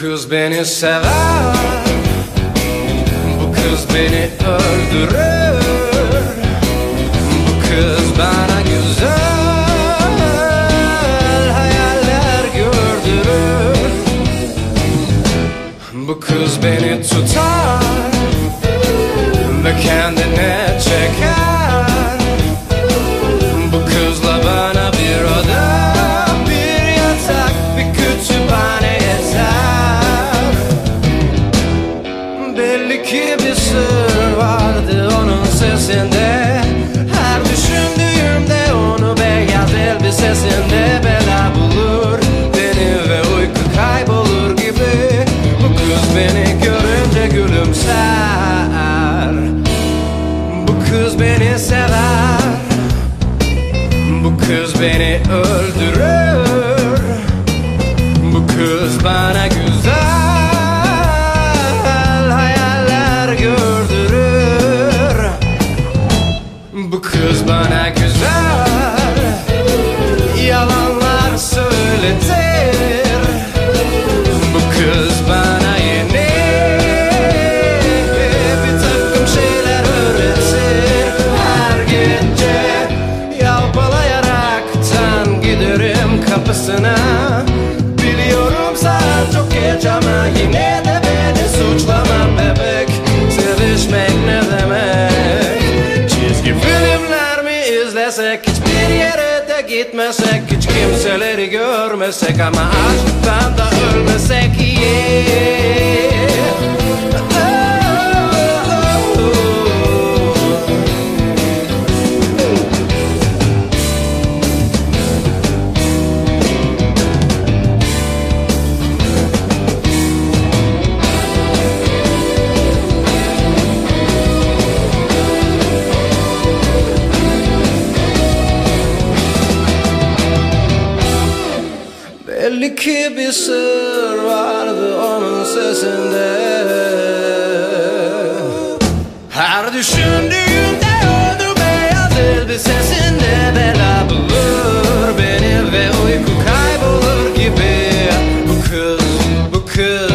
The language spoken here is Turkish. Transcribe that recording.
kız beni sever Bu kız beni öldürür. Bu kız bana güzel hayaller gördürür. Bu kız beni tutar elbisesinde Bela bulur. Beni ve uyku kaybolur gibi. Bu kız beni görünce gülümser. Bu kız beni sever. Bu kız beni öldürür. Bu kız bana güzel Bu kız bana güzel kapısına Biliyorum saat çok geç ama yine de beni suçlama bebek. Sevişmek ne demek? Çizgi filmler mi izlesek? Hiçbir yere de gitmesek. Hiç kimseleri görmesek Ama aşktan da ölmesek. Yeah. Belli ki bir sır vardı onun sesinde. Her düşündüğümde odur beyaz elbisesinde Bela bulur beni ve uyku kaybolur gibi. Bu kız, bu kız.